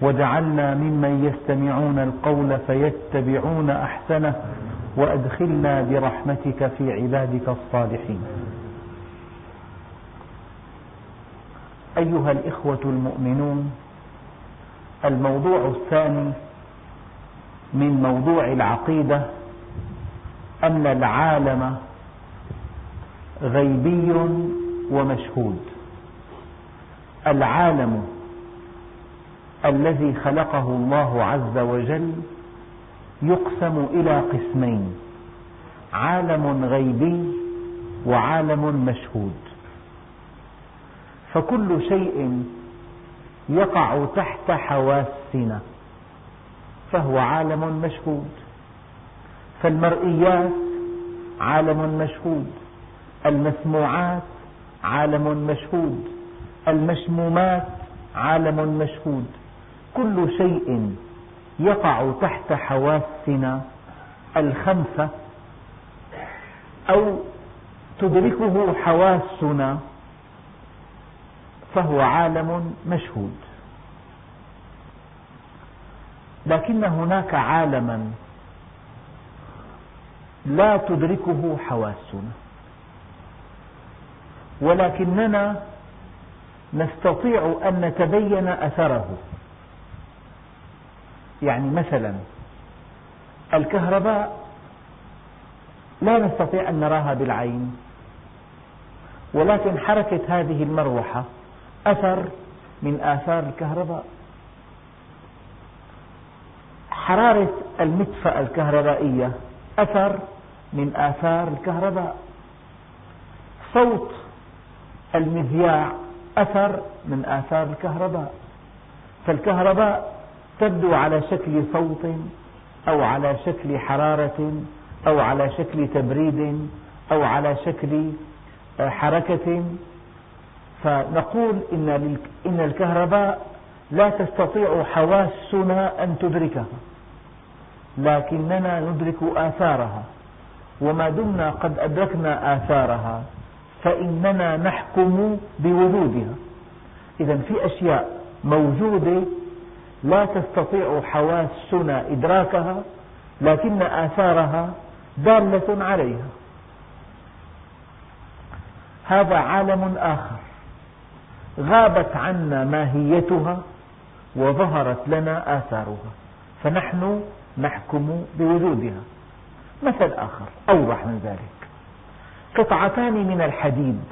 واجعلنا ممن يستمعون القول فيتبعون أحسنه وأدخلنا برحمتك في عبادك الصالحين. أيها الإخوة المؤمنون الموضوع الثاني من موضوع العقيدة أن العالم غيبي ومشهود. العالم الذي خلقه الله عز وجل يقسم إلى قسمين عالم غيبي وعالم مشهود. فكل شيء يقع تحت حواسنا فهو عالم مشهود. فالمرئيات عالم مشهود المسموعات عالم مشهود المشمومات عالم مشهود. كل شيء يقع تحت حواسنا الخمسة أو تدركه حواسنا فهو عالم مشهود. لكن هناك عالما لا تدركه حواسنا. ولكننا نستطيع أن نتبين أثره. يعني مثلا الكهرباء لا نستطيع أن نراها بالعين ولكن حركة هذه المروحة أثر من آثار الكهرباء. حرارة المدفأة الكهربائية أثر من آثار الكهرباء. صوت المذياع أثر من آثار الكهرباء. فالكهرباء تبدو على شكل صوت أو على شكل حرارة أو على شكل تبريد أو على شكل حركة. فنقول إن الكهرباء لا تستطيع حواسنا أن تدركها لكننا ندرك آثارها وما دمنا قد أدركنا آثارها فإننا نحكم بوجودها. إذا في أشياء موجودة لا تستطيع حواسنا إدراكها لكن آثارها دالة عليها. هذا عالم آخر. غابت عنا ماهيتها وظهرت لنا آثارها. فنحن نحكم بوجودها. مثل آخر أوضح من ذلك. قطعتان من الحديد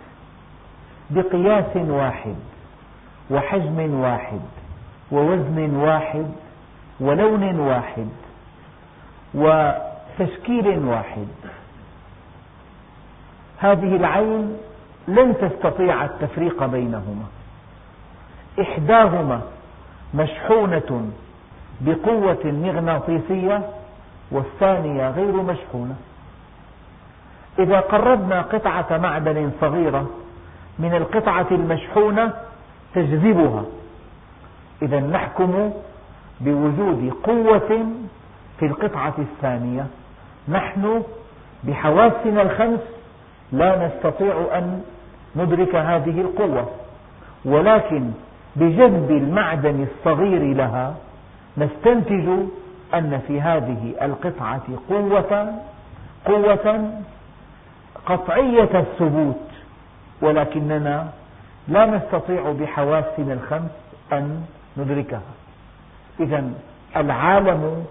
بقياس واحد وحجم واحد. ووزن واحد ولون واحد وتشكيل واحد. هذه العين لن تستطيع التفريق بينهما. إحداهما مشحونة بقوة مغناطيسية والثانية غير مشحونة. إذا قربنا قطعة معدن صغيرة من القطعة المشحونة تجذبها. إذا نحكم بوجود قوة في القطعة الثانية. نحن بحواسنا الخمس لا نستطيع أن ندرك هذه القوة ولكن بجذب المعدن الصغير لها نستنتج أن في هذه القطعة قوة قوة قطعية الثبوت ولكننا لا نستطيع بحواسنا الخمس أن ندركها. إذا العالم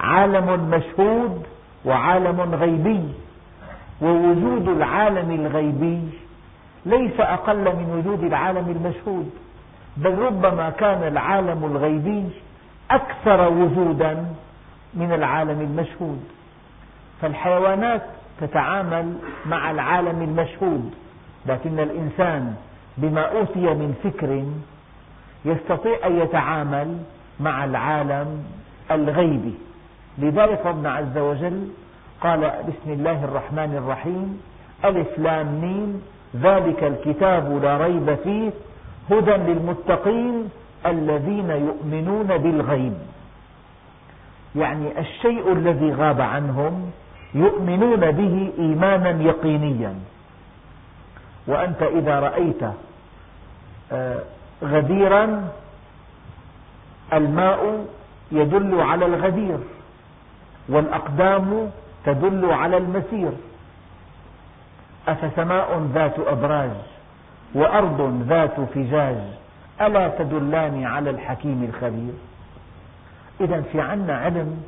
عالم مشهود وعالم غيبي ووجود العالم الغيبي ليس أقل من وجود العالم المشهود بل ربما كان العالم الغيبي أكثر وجودا من العالم المشهود. فالحيوانات تتعامل مع العالم المشهود لكن الإنسان بما أوتي من فكر يستطيع أن يتعامل مع العالم الغيبي. لذلك ربنا عز وجل قال بسم الله الرحمن الرحيم ألف لام ميم ذلك الكتاب لا ريب فيه هدى للمتقين الذين يؤمنون بالغيب. يعني الشيء الذي غاب عنهم يؤمنون به إيمانا يقينيا. وأنت إذا رأيت آه، غديرا الماء يدل على الغدير والأقدام تدل على المسير. أفسماء ذات أبراج وأرض ذات فجاج ألا تدلان على الحكيم الخبير؟ إذا في عنا علم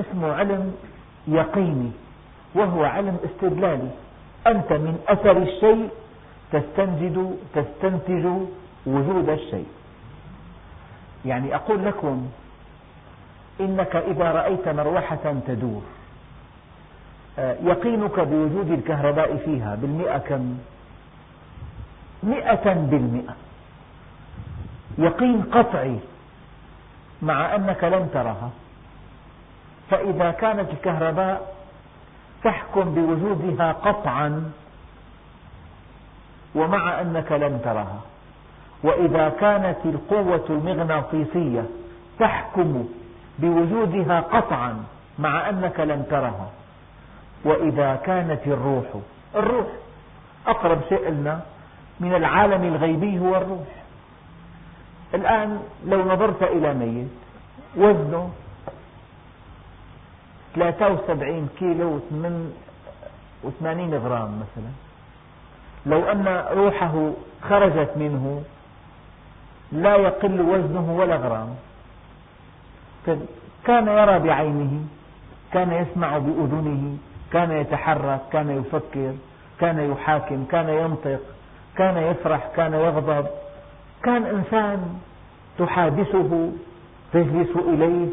اسمه علم يقيني وهو علم استدلالي. أنت من أثر الشيء تستنتج تستنتج وجود الشيء. يعني أقول لكم إنك إذا رأيت مروحة تدور آه، يقينك بوجود الكهرباء فيها بالمئة كم؟ مئة بالمئة. يقين قطعي مع أنك لم ترها. فإذا كانت الكهرباء تحكم بوجودها قطعا ومع أنك لم ترها. وإذا كانت القوة المغناطيسية تحكم بوجودها قطعا مع أنك لم ترها وإذا كانت الروح الروح أقرب شيء لنا من العالم الغيبي هو الروح. الآن لو نظرت إلى ميت وزنه 73 كيلو و80 غرام مثلا. لو أن روحه خرجت منه لا يقل وزنه ولا غرام طيب، كان يرى بعينه كان يسمع بأذنه كان يتحرك كان يفكر كان يحاكم كان ينطق كان يفرح كان يغضب. كان إنسان تحادثه تجلس إليه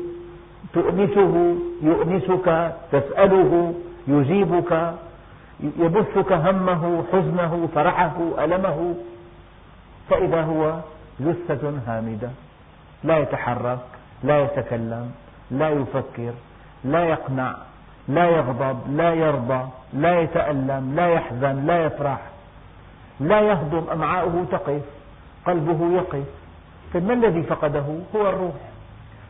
تؤنسه يؤنسك تسأله يجيبك يبثك همه حزنه فرحه ألمه. فإذا هو جثة هامدة لا يتحرك لا يتكلم لا يفكر لا يقنع لا يغضب لا يرضى لا يتألم لا يحزن لا يفرح لا يهضم أمعاؤه تقف قلبه يقف. ما الذي فقده؟ هو الروح.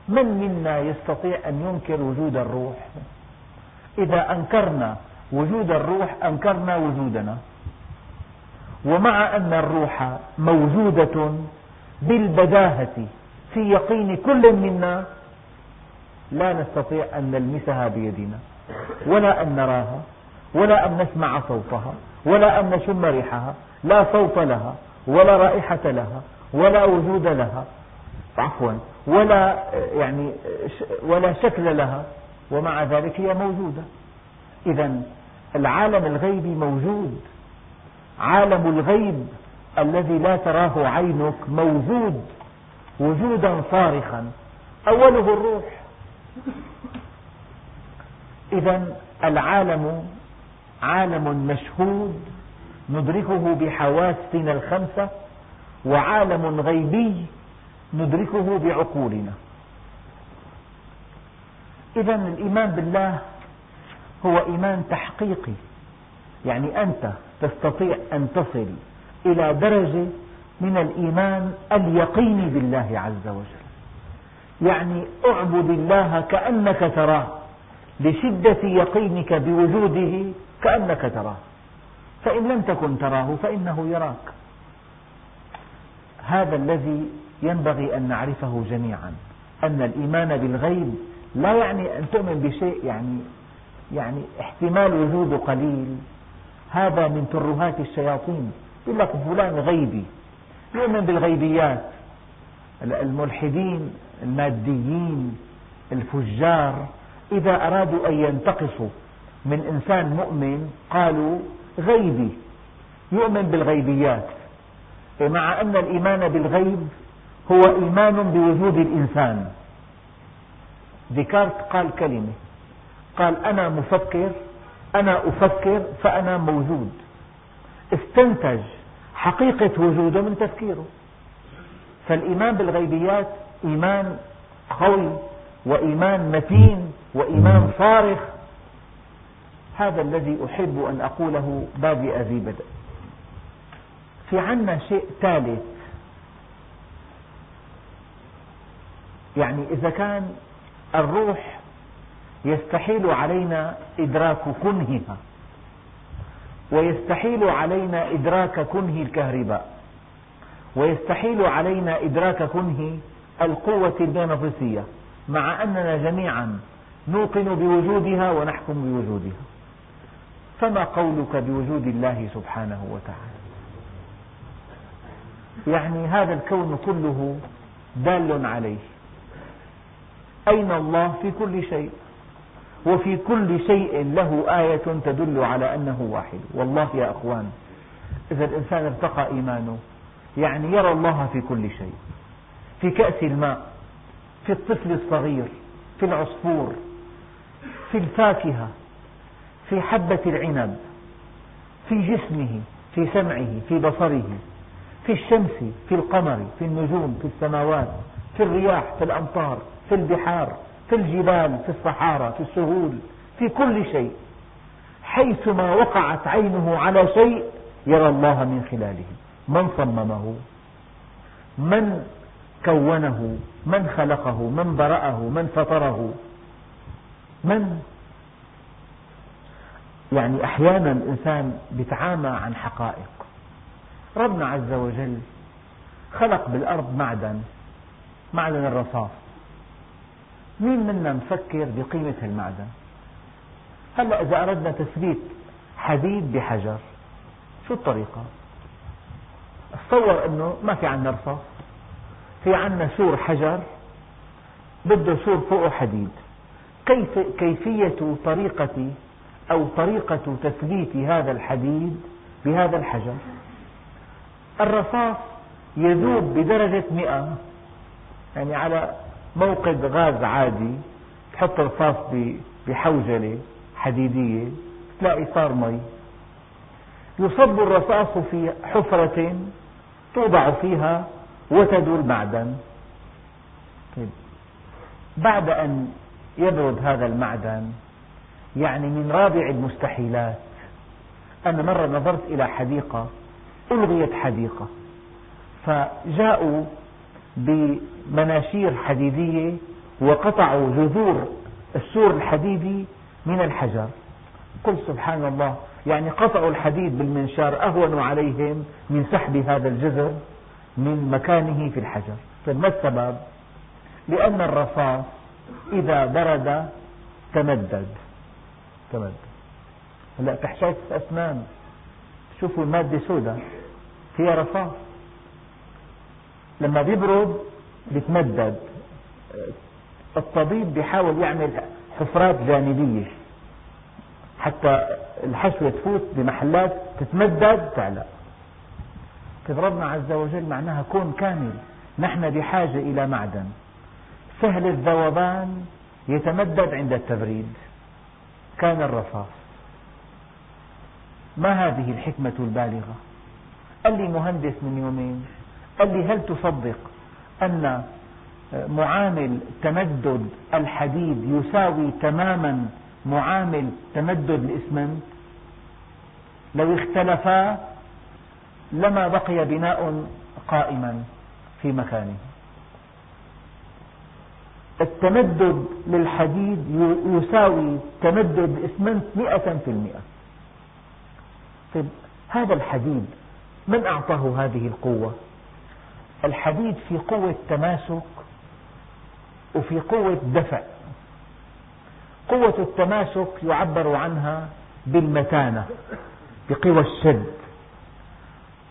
من منا يستطيع أن ينكر وجود الروح؟ إذا أنكرنا وجود الروح أنكرنا وجودنا. ومع أن الروح موجودة بالبداهة في يقين كل منا لا نستطيع أن نلمسها بيدنا ولا أن نراها ولا أن نسمع صوتها ولا أن نشم ريحها لا صوت لها ولا رائحة لها ولا وجود لها عفوا ولا يعني ولا شكل لها ومع ذلك هي موجودة. إذا العالم الغيبي موجود عالم الغيب الذي لا تراه عينك موجود وجودا صارخا. أوله الروح. إذا العالم عالم مشهود ندركه بحواسنا الخمسة وعالم غيبي ندركه بعقولنا. إذا الإيمان بالله هو إيمان تحقيقي. يعني أنت تستطيع أن تصل إلى درجة من الإيمان اليقيني بالله عز وجل. يعني اعبد الله كأنك تراه لشدة يقينك بوجوده كأنك تراه. فإن لم تكن تراه فإنه يراك. هذا الذي ينبغي أن نعرفه جميعا أن الإيمان بالغيب لا يعني أن تؤمن بشيء يعني يعني احتمال وجوده قليل. هذا من ترهات الشياطين. يقول لك فلان غيبي. يؤمن بالغيبيات. الملحدين الماديين الفجار إذا أرادوا أن ينتقصوا من إنسان مؤمن قالوا غيبي. يؤمن بالغيبيات. مع أن الإيمان بالغيب هو إيمان بوجود الإنسان. ديكارت قال كلمة. قال أنا مفكر أنا أفكر فأنا موجود. استنتج حقيقة وجوده من تفكيره. فالإيمان بالغيبيات إيمان قوي وإيمان متين وإيمان صارخ. هذا الذي أحب أن أقوله بادئ ذي بدء. في عنا شيء ثالث. يعني إذا كان الروح يستحيل علينا إدراك كنهها. ويستحيل علينا إدراك كنه الكهرباء. ويستحيل علينا إدراك كنه القوة المغناطيسية مع أننا جميعا نوقن بوجودها ونحكم بوجودها. فما قولك بوجود الله سبحانه وتعالى؟ يعني هذا الكون كله دال عليه. أين الله في كل شيء؟ وفي كل شيء له آية تدل على أنه واحد. والله يا أخوان إذا الإنسان ارتقى إيمانه يعني يرى الله في كل شيء. في كأس الماء في الطفل الصغير في العصفور في الفاكهة في حبة العنب في جسمه في سمعه في بصره في الشمس في القمر في النجوم في السماوات في الرياح في الأمطار في البحار. في الجبال في الصحارى في السهول في كل شيء. حيثما وقعت عينه على شيء يرى الله من خلاله. من صممه؟ من كونه؟ من خلقه؟ من برأه؟ من فطره؟ من؟ يعني أحيانا الإنسان يتعامى عن حقائق. ربنا عز وجل خلق بالأرض معدن معدن الرصاص. مين منا مفكر بقيمة المعدن؟ هلا إذا أردنا تثبيت حديد بحجر شو الطريقة؟ تصور أنه ما في عندنا رصاص في عندنا سور حجر بده سور فوقه حديد. كيف كيفية طريقة أو طريقة تثبيت هذا الحديد بهذا الحجر؟ الرصاص يذوب بدرجة مئة يعني على موقد غاز عادي تحط رصاص بحوجلة حديدية تلاقي صار مي. يصب الرصاص في حفرة توضع فيها وتد المعدن. طيب. بعد أن يبرد هذا المعدن يعني من رابع المستحيلات. أنا مرة نظرت إلى حديقة ألغيت حديقة فجاءوا بمناشير حديدية وقطعوا جذور السور الحديدي من الحجر. قل سبحان الله يعني قطعوا الحديد بالمنشار أهون عليهم من سحب هذا الجذر من مكانه في الحجر. طيب ما السبب؟ لأن الرصاص إذا برد تمدد. تمدد. هلأ تحشية الأسنان شوفوا المادة سوداء. فيها رصاص. لما بيبرد بيتمدد. الطبيب بيحاول يعمل حفرات جانبية حتى الحشوة تفوت بمحلات تتمدد. تعلق طيب ربنا عز وجل معناها كون كامل. نحن بحاجة إلى معدن. سهل الذوبان يتمدد عند التبريد. كان الرصاص. ما هذه الحكمة البالغة؟ قال لي مهندس من يومين قال لي هل تصدق أن معامل تمدد الحديد يساوي تماما معامل تمدد الإسمنت؟ لو اختلفا لما بقي بناء قائما في مكانه. التمدد للحديد يساوي تمدد الإسمنت مئة في المئة. طيب هذا الحديد من أعطاه هذه القوة؟ الحديد في قوة تماسك وفي قوة دفع. قوة التماسك يعبر عنها بالمتانة بقوى الشد.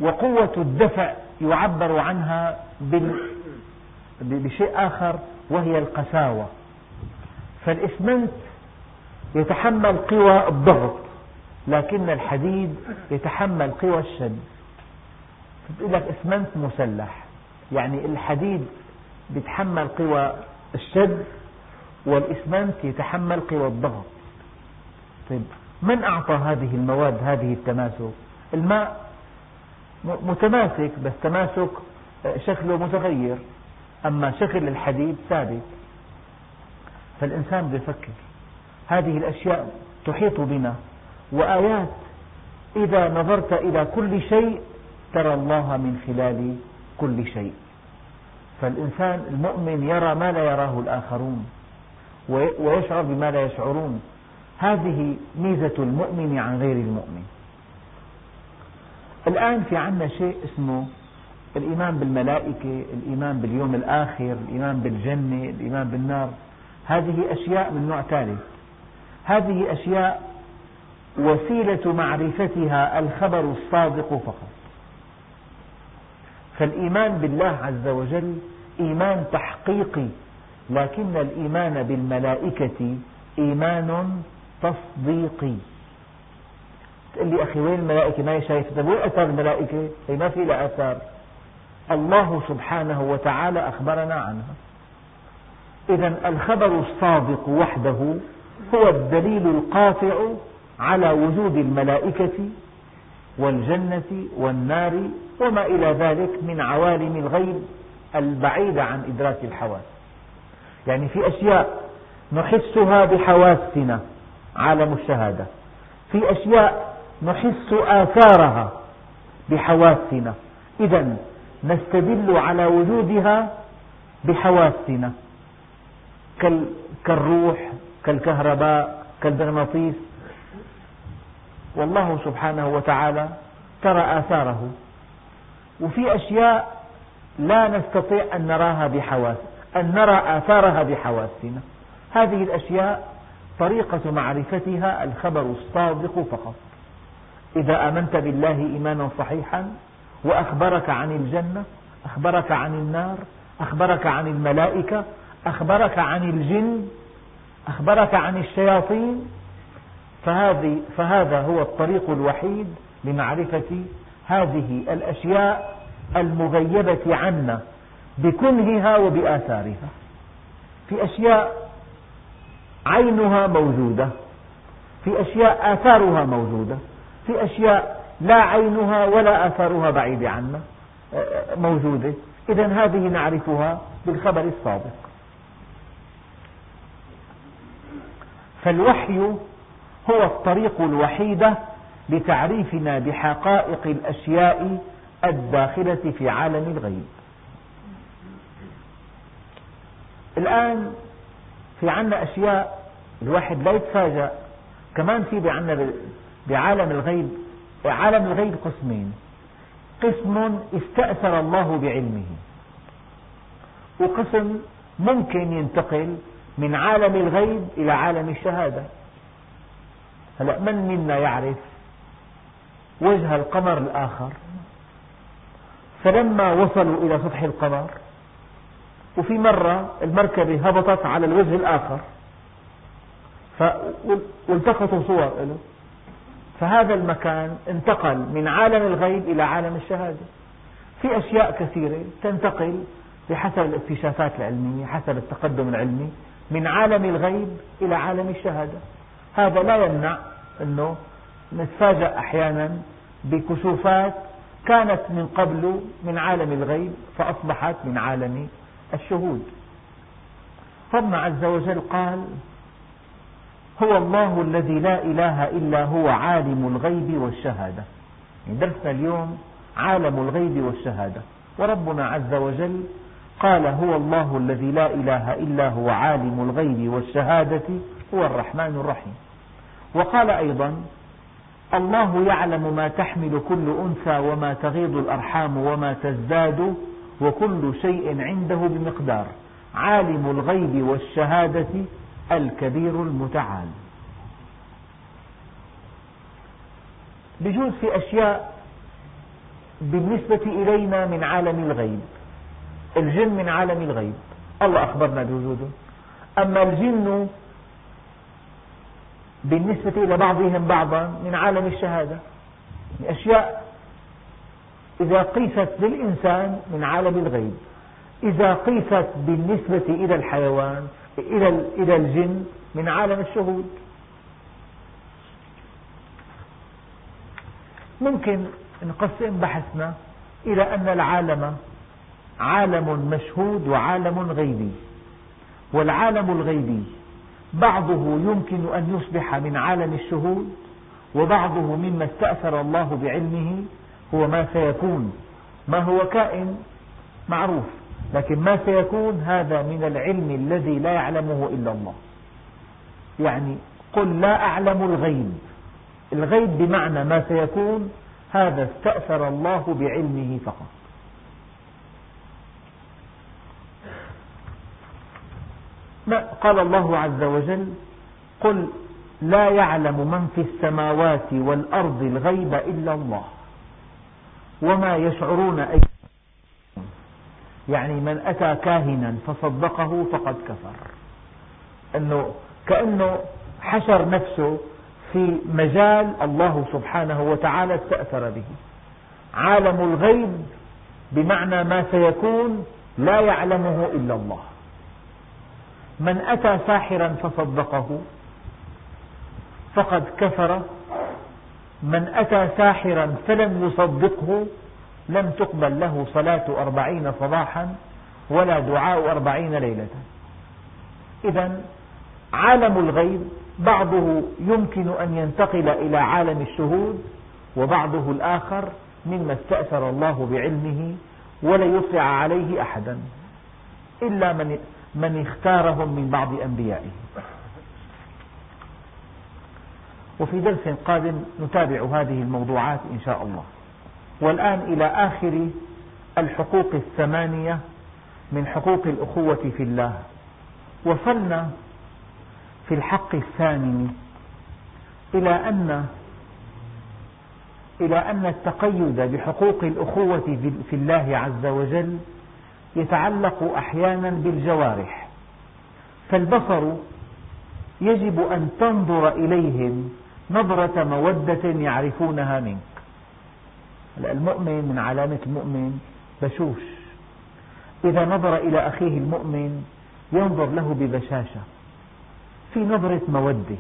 وقوة الدفع يعبر عنها بشيء آخر وهي القساوة. فالإسمنت يتحمل قوى الضغط لكن الحديد يتحمل قوى الشد. تقول لك إسمنت مسلح. يعني الحديد يتحمل قوى الشد والإسمنت يتحمل قوى الضغط. طيب من أعطى هذه المواد هذه التماسك؟ الماء متماسك بس تماسك شكله متغير أما شكل الحديد ثابت. فالإنسان بيفكر هذه الأشياء تحيط بنا وآيات إذا نظرت إلى كل شيء ترى الله من خلال كل شيء. فالإنسان المؤمن يرى ما لا يراه الآخرون ويشعر بما لا يشعرون. هذه ميزة المؤمن عن غير المؤمن. الآن في عنا شيء اسمه الإيمان بالملائكة الإيمان باليوم الآخر الإيمان بالجنة الإيمان بالنار. هذه أشياء من نوع ثالث. هذه أشياء وسيلة معرفتها الخبر الصادق فقط. فالإيمان بالله عز وجل إيمان تحقيقي لكن الإيمان بالملائكة إيمان تصديقي. تقول لي أخي وين الملائكة؟ ما هي شايفة؟ طيب وين أثار الملائكة؟ هي ما في لها الله سبحانه وتعالى أخبرنا عنها. إذا الخبر الصادق وحده هو الدليل القاطع على وجود الملائكة والجنة والنار وما إلى ذلك من عوالم الغيب البعيدة عن إدراك الحواس. يعني في أشياء نحسها بحواسنا عالم الشهادة. في أشياء نحس آثارها بحواسنا. إذا نستدل على وجودها بحواسنا. كالروح كالكهرباء كالمغناطيس والله سبحانه وتعالى ترى آثاره. وفي أشياء لا نستطيع أن نراها بحواس أن نرى آثارها بحواسنا. هذه الأشياء طريقة معرفتها الخبر الصادق فقط. إذا آمنت بالله إيمانا صحيحا وأخبرك عن الجنة أخبرك عن النار أخبرك عن الملائكة أخبرك عن الجن أخبرك عن الشياطين فهذه فهذا هو الطريق الوحيد لمعرفة هذه الأشياء المغيبة عنا بكنهها وبآثارها. في أشياء عينها موجودة في أشياء آثارها موجودة في أشياء لا عينها ولا آثارها بعيدة عنا موجودة. إذا هذه نعرفها بالخبر الصادق فالوحي هو الطريق الوحيدة لتعريفنا بحقائق الأشياء الداخلة في عالم الغيب. الآن في عنا أشياء الواحد لا يتفاجأ كمان في عنا بعالم الغيب عالم الغيب قسمين. قسم استأثر الله بعلمه. وقسم ممكن ينتقل من عالم الغيب إلى عالم الشهادة. هلا من منا يعرف وجه القمر الآخر؟ فلما وصلوا إلى سطح القمر وفي مرة المركبة هبطت على الوجه الآخر والتقطوا صور له فهذا المكان انتقل من عالم الغيب إلى عالم الشهادة. في أشياء كثيرة تنتقل بحسب الاكتشافات العلمية حسب التقدم العلمي من عالم الغيب إلى عالم الشهادة. هذا لا يمنع أنه نتفاجأ أحيانا بكشوفات كانت من قبل من عالم الغيب فأصبحت من عالم الشهود. ربنا عز وجل قال هو الله الذي لا إله إلا هو عالم الغيب والشهادة. يعني درسنا اليوم عالم الغيب والشهادة. وربنا عز وجل قال هو الله الذي لا إله إلا هو عالم الغيب والشهادة هو الرحمن الرحيم. وقال أيضا الله يعلم ما تحمل كل أنثى وما تغيض الأرحام وما تزداد وكل شيء عنده بمقدار عالم الغيب والشهادة الكبير المتعال. بجوز في أشياء بالنسبة إلينا من عالم الغيب الجن من عالم الغيب. الله أخبرنا بوجوده. أما الجن بالنسبة إلى بعضهم بعضا من عالم الشهادة. أشياء إذا قيست للإنسان من عالم الغيب. إذا قيست بالنسبة إلى الحيوان إلى إلى الجن من عالم الشهود. ممكن نقسم بحثنا إلى أن العالم عالم مشهود وعالم غيبي. والعالم الغيبي بعضه يمكن أن يصبح من عالم الشهود وبعضه مما استأثر الله بعلمه هو ما سيكون. ما هو كائن؟ معروف لكن ما سيكون هذا من العلم الذي لا يعلمه إلا الله. يعني قل لا أعلم الغيب. الغيب بمعنى ما سيكون هذا استأثر الله بعلمه فقط. قال الله عز وجل قل لا يعلم من في السماوات والأرض الغيب إلا الله وما يشعرون أي يعني من أتى كاهنا فصدقه فقد كفر. أنه كأنه حشر نفسه في مجال الله سبحانه وتعالى استأثر به. عالم الغيب بمعنى ما سيكون لا يعلمه إلا الله. من أتى ساحرا فصدقه فقد كفر. من أتى ساحرا فلم يصدقه لم تقبل له صلاة أربعين صباحا ولا دعاء أربعين ليلة. إذا عالم الغيب بعضه يمكن أن ينتقل إلى عالم الشهود وبعضه الآخر مما استأثر الله بعلمه ولا يطلع عليه أحدا. إلا من من اختارهم من بعض أنبيائه. وفي درس قادم نتابع هذه الموضوعات إن شاء الله. والآن إلى آخر الحقوق الثمانية من حقوق الأخوة في الله. وصلنا في الحق الثامن إلى أن إلى أن التقيد بحقوق الأخوة في الله عز وجل يتعلق أحيانا بالجوارح. فالبصر يجب أن تنظر إليهم نظرة مودة يعرفونها منك. المؤمن من علامة المؤمن بشوش. إذا نظر إلى أخيه المؤمن ينظر له ببشاشة في نظرة مودة.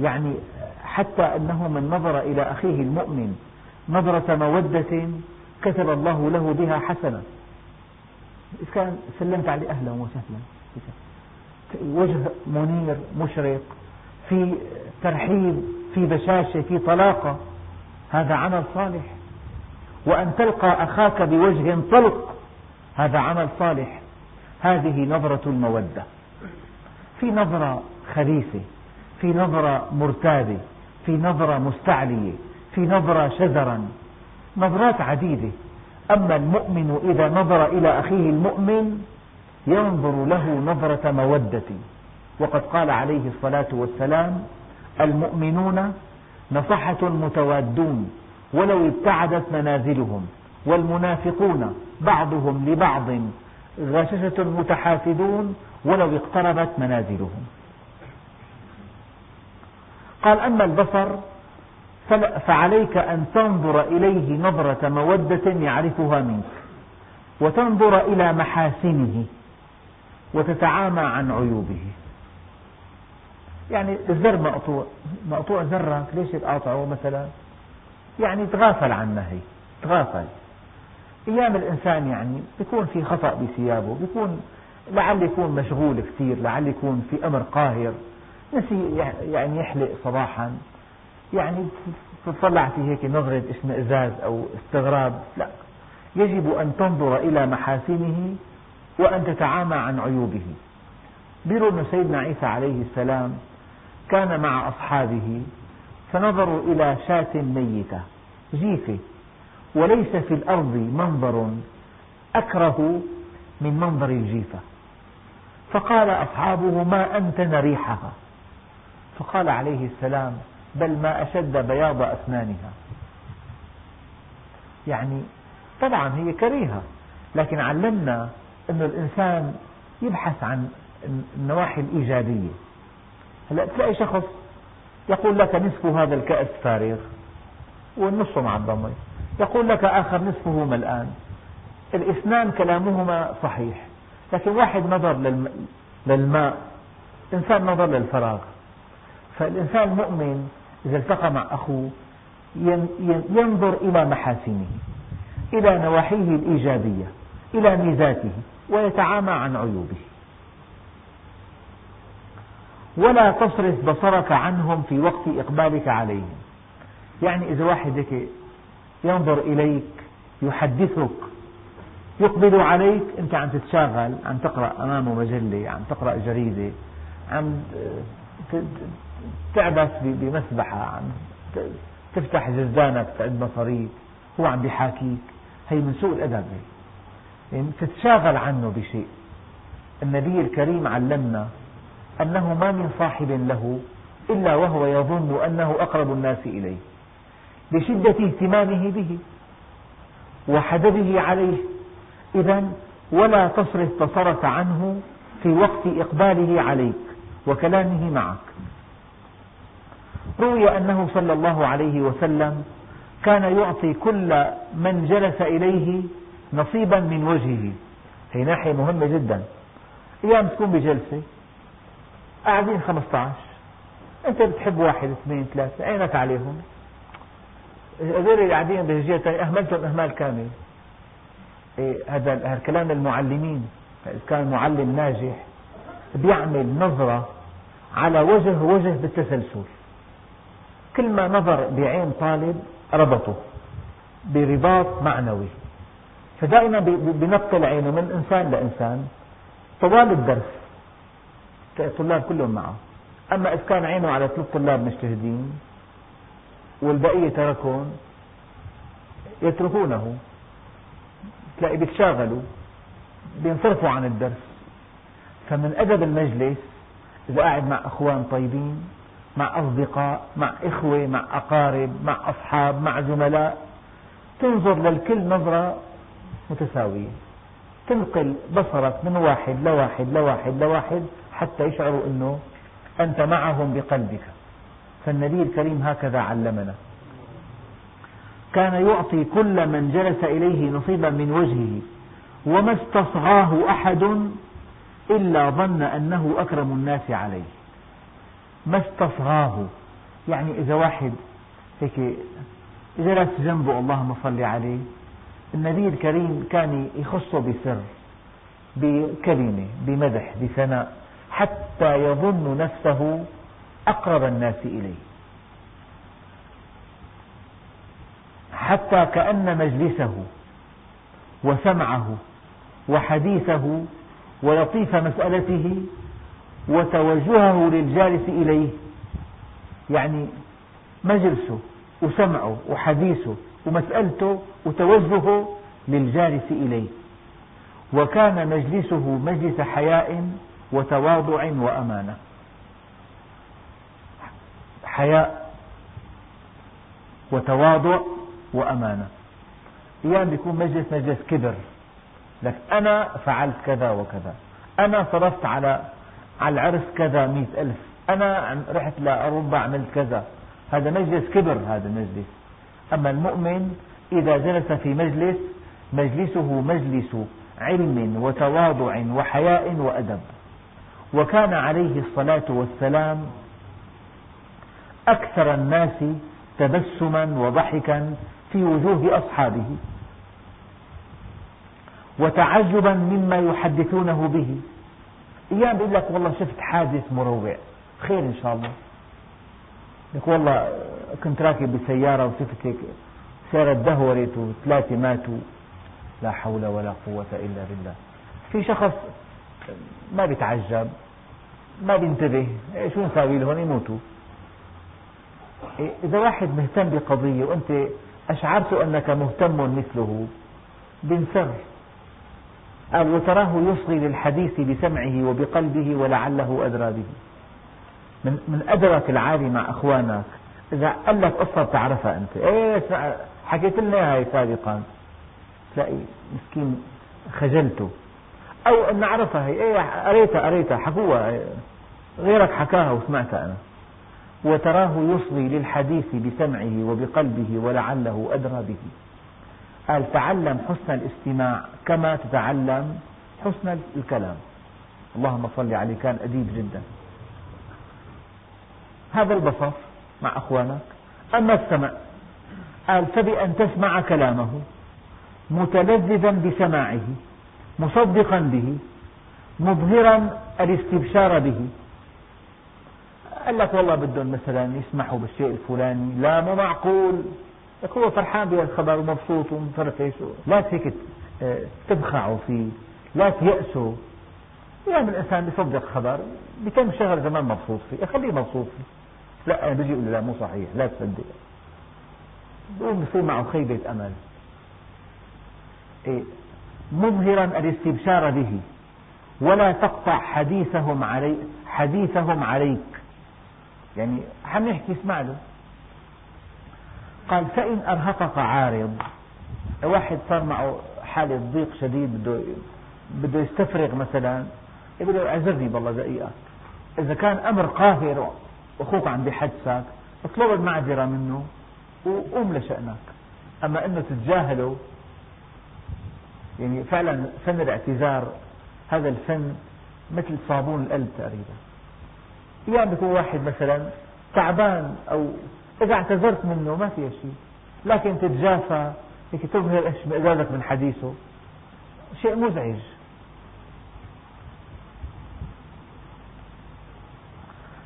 يعني حتى أنه من نظر إلى أخيه المؤمن نظرة مودة كتب الله له بها حسنة. إذا كان سلمت عليه أهلا وسهلا. وجه منير مشرق في ترحيب في بشاشة في طلاقة. هذا عمل صالح. وأن تلقى أخاك بوجه طلق هذا عمل صالح. هذه نظرة المودة. في نظرة خبيثة في نظرة مرتابة في نظرة مستعلية في نظرة شزرا نظرات عديدة. أما المؤمن إذا نظر إلى أخيه المؤمن ينظر له نظرة مودة. وقد قال عليه الصلاة والسلام المؤمنون نصحة متوادون ولو ابتعدت منازلهم والمنافقون بعضهم لبعض غششة متحافدون ولو اقتربت منازلهم. قال أما البصر فعليك أن تنظر إليه نظرة مودة يعرفها منك وتنظر إلى محاسنه وتتعامى عن عيوبه. يعني الزر مقطوع مقطوع زرك ليش تقاطعه مثلا؟ يعني تغافل عن النهي تغافل. أيام الإنسان يعني يكون في خطأ بثيابه يكون لعل يكون مشغول كثير لعل يكون في أمر قاهر نسي يعني يحلق صباحا. يعني تطلع في هيك نظرة اشمئزاز أو استغراب لا. يجب أن تنظر إلى محاسنه وأن تتعامى عن عيوبه. بيروا أن سيدنا عيسى عليه السلام كان مع أصحابه فنظروا إلى شاة ميتة جيفة وليس في الأرض منظر أكره من منظر الجيفة. فقال أصحابه ما أنتن ريحها فقال عليه السلام بل ما أشد بياض أسنانها. يعني طبعا هي كريهة لكن علمنا أن الإنسان يبحث عن النواحي الإيجابية. هلأ تلاقي شخص يقول لك نصف هذا الكأس فارغ والنصف مع الضمر يقول لك آخر نصفه ملآن. الاثنان كلامهما صحيح لكن واحد نظر للماء إنسان نظر للفراغ. فالإنسان المؤمن إذا التقى مع أخوه ينظر إلى محاسنه إلى نواحيه الإيجابية إلى ميزاته ويتعامى عن عيوبه. ولا تصرف بصرك عنهم في وقت إقبالك عليهم. يعني إذا واحد هيك ينظر إليك يحدثك يقبل عليك أنت عم تتشاغل عم تقرأ أمامه مجلة عم تقرأ جريدة عم تعبث بمسبحة عم تفتح جزدانك تعد مصاريف هو عم بيحاكيك. هي من سوء الأدب. يعني تتشاغل عنه بشيء. النبي الكريم علمنا أنه ما من صاحب له إلا وهو يظن أنه أقرب الناس إليه. لشدة اهتمامه به وحدبه عليه. إذا ولا تصرف بصرك عنه في وقت إقباله عليك وكلامه معك. روي أنه صلى الله عليه وسلم كان يعطي كل من جلس إليه نصيبا من وجهه. هي ناحية مهمة جدا. أيام تكون بجلسة قاعدين 15 أنت بتحب واحد اثنين ثلاثة عينك عليهم. هذول اللي قاعدين بالجهة الثانية أهملتهم إهمال كامل. إيه هذا كلام المعلمين. إذا كان معلم ناجح بيعمل نظرة على وجه وجه بالتسلسل. كل ما نظر بعين طالب ربطه برباط معنوي. فدائما بنقل عينه من إنسان لإنسان. طوال الدرس الطلاب كلهم معه. أما إذا كان عينه على ثلاث طلاب مجتهدين والبقية تركهم يتركونه. تلاقي بيتشاغلوا بينصرفوا عن الدرس. فمن أدب المجلس إذا قاعد مع أخوان طيبين مع أصدقاء مع إخوة مع أقارب مع أصحاب مع زملاء. تنظر للكل نظرة متساوية. تنقل بصرك من واحد لواحد لواحد لواحد حتى يشعروا أنه أنت معهم بقلبك. فالنبي الكريم هكذا علمنا. كان يعطي كل من جلس إليه نصيبا من وجهه وما استصغاه أحد إلا ظن أنه أكرم الناس عليه. ما استصغاه. يعني إذا واحد هيك جلس جنبه اللهم صل عليه النبي الكريم كان يخصه بسر بكلمة بمدح بثناء حتى يظن نفسه أقرب الناس إليه. حتى كأن مجلسه وسمعه وحديثه ولطيف مسألته وتوجهه للجالس إليه. يعني مجلسه وسمعه وحديثه ومسألته وتوجهه للجالس إليه. وكان مجلسه مجلس حياء وتواضع وأمانة. حياء وتواضع وأمانة. أيام بيكون مجلس مجلس كبر. لك أنا فعلت كذا وكذا. أنا صرفت على على العرس كذا مئة ألف. أنا رحت لأوروبا عملت كذا. هذا مجلس كبر هذا المجلس. أما المؤمن إذا جلس في مجلس مجلسه مجلس علم وتواضع وحياء وأدب. وكان عليه الصلاة والسلام أكثر الناس تبسما وضحكا في وجوه أصحابه. وتعجبا مما يحدثونه به. أيام بيقول لك والله شفت حادث مروع. خير إن شاء الله. لك والله كنت راكب بسيارة وشفت هيك سيارة دهورت وثلاثة ماتوا. لا حول ولا قوة إلا بالله. في شخص ما بيتعجب ما بينتبه. شو نساوي لهم يموتوا. إذا واحد مهتم بقضية وأنت أشعرت أنك مهتم مثله بنسر قال وتراه يصغي للحديث بسمعه وبقلبه ولعله أدرى به. من, من أدرك العالي مع أخوانك إذا قال لك قصة بتعرفها أنت. إيه حكيت لنا هاي سابقا تلاقي مسكين خجلته. أو أن عرفها هي إيه قريتها قريتها حكوها. غيرك حكاها وسمعتها أنا. وتراه يصغي للحديث بسمعه وبقلبه ولعله أدرى به. قال تعلم حسن الاستماع كما تتعلم حسن الكلام. اللهم صل عليه كان أديب جدا. هذا البصر مع أخوانك. أما السمع قال فبأن تسمع كلامه متلذذا بسماعه مصدقا به مظهرا الاستبشار به. قال لك والله بدهم مثلا يسمحوا بالشيء الفلاني. لا مو معقول. هو فرحان بهالخبر ومبسوط ومفرفش لا هيك تبخعوا فيه لا تيأسوا يعني الإنسان بيصدق خبر بكم شهر زمان مبسوط فيه. خليه مبسوط فيه؟ لا أنا بيجي يقول لا مو صحيح لا تصدق. بقوم بصير معه خيبة أمل. إيه مظهرا الاستبشار به. ولا تقطع حديثهم علي حديثهم عليك. يعني حنحكي اسمع له. قال فإن أرهقك عارض. واحد صار معه حالة ضيق شديد بده بده يستفرغ مثلا. يقول له أعذرني بالله دقيقة إذا كان أمر قاهر أخوك عم بحدثك اطلب المعذرة منه وقوم لشأنك. أما أنه تتجاهله يعني فعلا فن الاعتذار هذا الفن مثل صابون القلب تقريبا. يعني بيكون واحد مثلا تعبان أو إذا اعتذرت منه ما في شيء. لكن تتجافى هيك تظهر اشمئزازك من حديثه. شيء مزعج.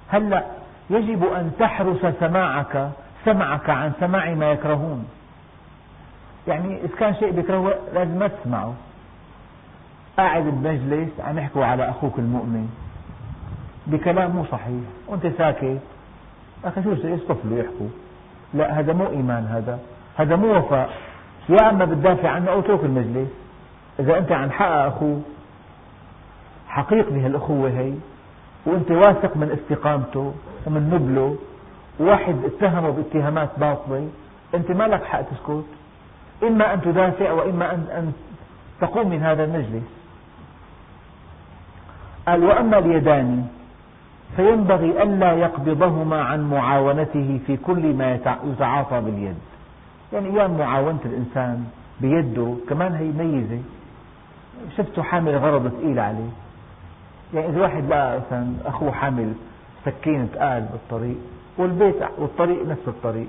هلأ يجب أن تحرس سماعك سمعك عن سماع ما يكرهون. يعني إذا كان شيء بيكرهه لازم ما تسمعه. قاعد بمجلس عم يحكوا على أخوك المؤمن. بكلام مو صحيح. وأنت ساكت. أخي شو يصطفلوا يحكوا لا هذا مو إيمان هذا هذا مو وفاء. يا أما بتدافع عنه أو اترك المجلس. إذا أنت عن حق أخوه حقيق بهالأخوة هي وأنت واثق من استقامته ومن نبله. وواحد اتهمه باتهامات باطلة أنت ما لك حق تسكت. إما أن تدافع وإما أن تقوم من هذا المجلس. قال وأما اليدان فينبغي ألا يقبضهما عن معاونته في كل ما يتعاطى باليد. يعني أيام معاونة الإنسان بيده كمان هي ميزة. شفته حامل غرض ثقيل عليه. يعني إذا واحد لقى مثلا أخوه حامل سكين ثقال بالطريق والبيت والطريق نفس الطريق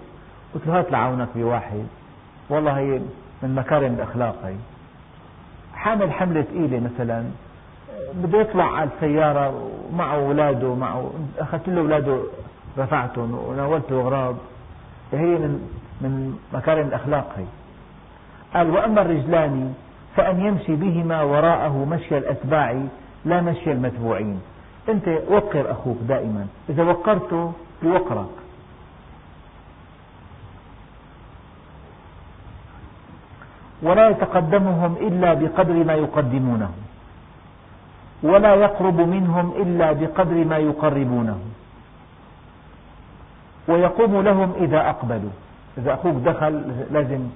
قلت له هات لعاونك بواحد. والله هي من مكارم الأخلاق هي. حامل حملة ثقيلة مثلا بده يطلع على السيارة ومعه أولاده معه أخذت له أولاده رفعتهم وناولته أغراض هي من من مكارم الأخلاق هي. قال وأما الرجلان فأن يمشي بهما وراءه مشي الأتباع لا مشي المتبوعين. أنت وقر أخوك دائما. إذا وقرته بوقرك ولا يتقدمهم إلا بقدر ما يقدمونه. ولا يقرب منهم إلا بقدر ما يقربونه. ويقوم لهم إذا أقبلوا. إذا أخوك دخل لازم.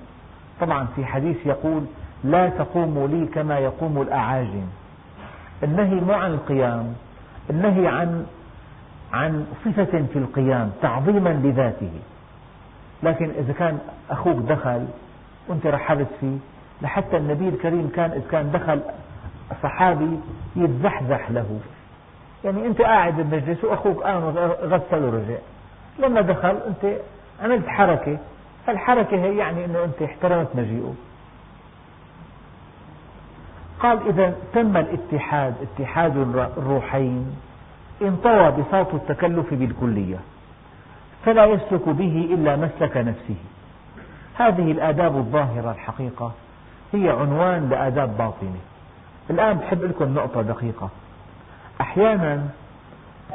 طبعا في حديث يقول لا تقوموا لي كما يقوم الأعاجم. النهي مو عن القيام النهي عن عن صفة في القيام تعظيما لذاته. لكن إذا كان أخوك دخل وأنت رحبت فيه لحتى النبي الكريم كان إذا كان دخل صحابي يتزحزح له. يعني أنت قاعد بالمجلس وأخوك قام غسل ورجع. لما دخل أنت عملت حركة. فالحركة هي يعني أنه أنت احترمت مجيئه. قال إذا تم الاتحاد اتحاد الروحين انطوى بساط التكلف بالكلية. فلا يسلك به إلا مسلك نفسه. هذه الآداب الظاهرة الحقيقة. هي عنوان لآداب باطنة. الآن بحب لكم نقطة دقيقة. أحيانا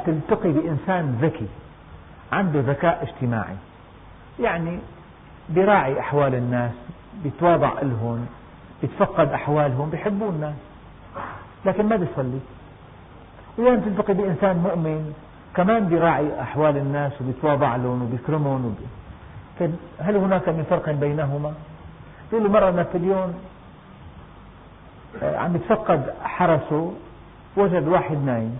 تلتقي بإنسان ذكي عنده ذكاء اجتماعي يعني براعي أحوال الناس بيتواضع لهم بيتفقد أحوالهم بيحبوا الناس. لكن ما بيصلي أحيانا تلتقي بإنسان مؤمن كمان براعي أحوال الناس وبيتواضع لهم وبيكرمهم وبي... طيب هل هناك من فرق بينهما؟ يقول له مرة نابليون عم يتفقد حرسه وجد واحد نايم.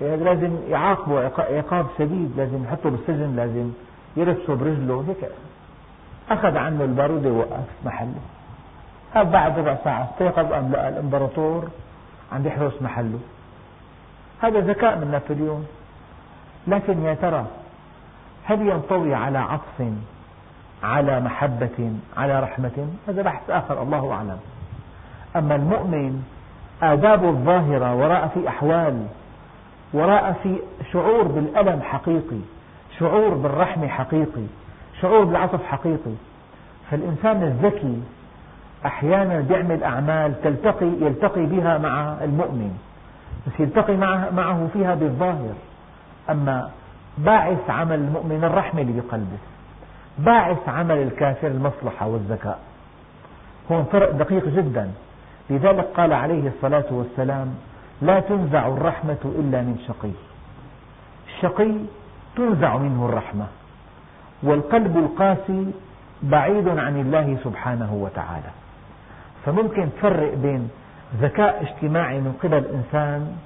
يعني لازم يعاقبه عقاب شديد لازم يحطه بالسجن لازم يربسه برجله هيك. أخذ عنه البارودة ووقف محله. هذا بعد ربع ساعة استيقظ أم لقى الإمبراطور عم يحرس محله. هذا ذكاء من نابليون. لكن يا ترى هل ينطوي على عطف على محبة على رحمة هذا بحث آخر الله أعلم. أما المؤمن آداب الظاهرة وراء في أحوال وراء في شعور بالألم حقيقي شعور بالرحمة حقيقي شعور بالعطف حقيقي فالإنسان الذكي أحيانا يعمل أعمال تلتقي يلتقي بها مع المؤمن بس يلتقي معه فيها بالظاهر. أما باعث عمل المؤمن الرحمة اللي بقلبه. باعث عمل الكافر المصلحة والذكاء. هون فرق دقيق جدا. لذلك قال عليه الصلاة والسلام لا تنزع الرحمة إلا من شقي. الشقي تنزع منه الرحمة والقلب القاسي بعيد عن الله سبحانه وتعالى. فممكن تفرق بين ذكاء اجتماعي من قبل إنسان